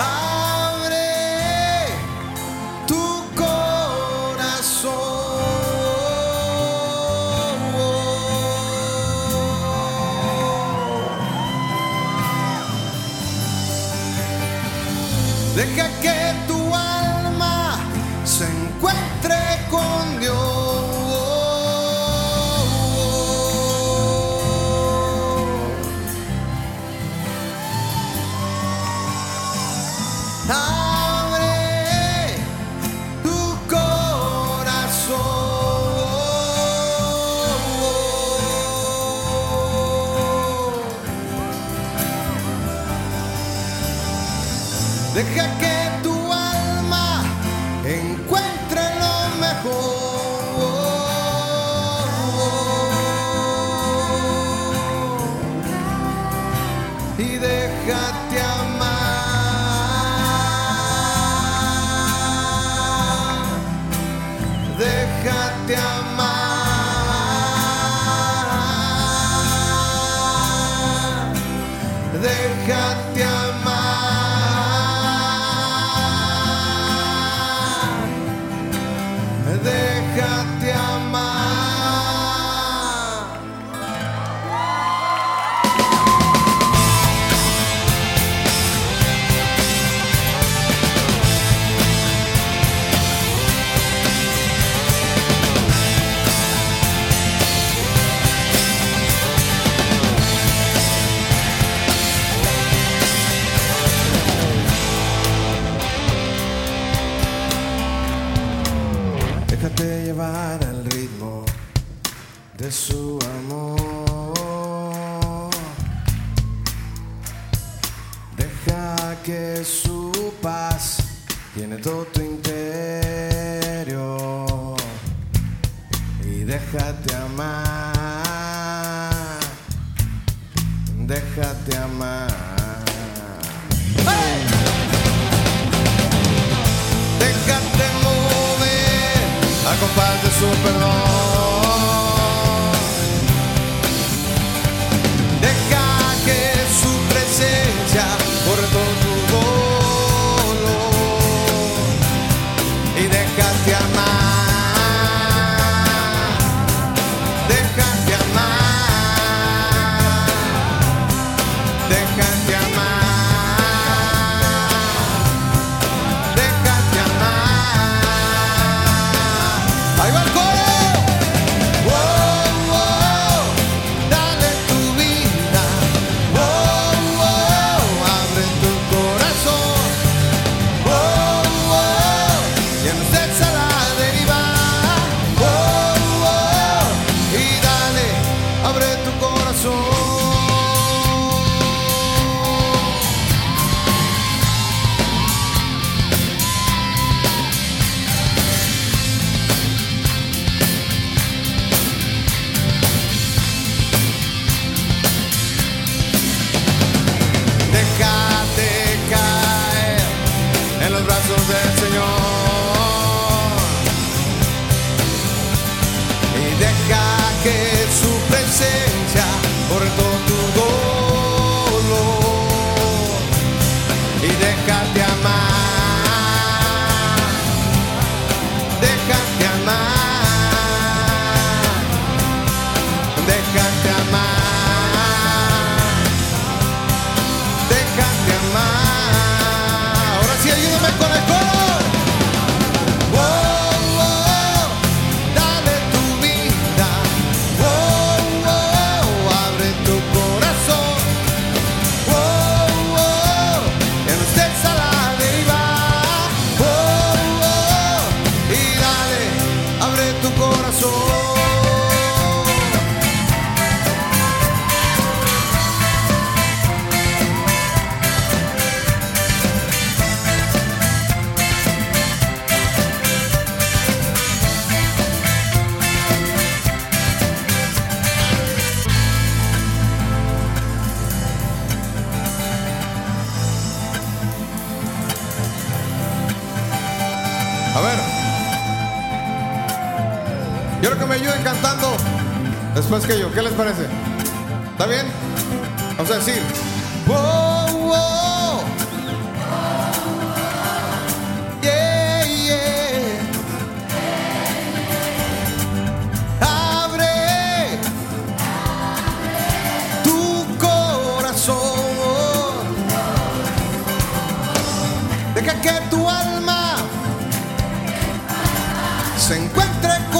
Abre tu corazón. Deja que tu déjate amar. de su amor. Deja que su paz tiene todo tu interior y déjate amar. Déjate amar. Déjate mover a superman Abre Yo creo que me ayuden cantando después que yo. ¿Qué les parece? ¿Está bien? Vamos a decir. Oh, oh. Yeah. Abre tu corazón. Deja que tu alma se encuentre con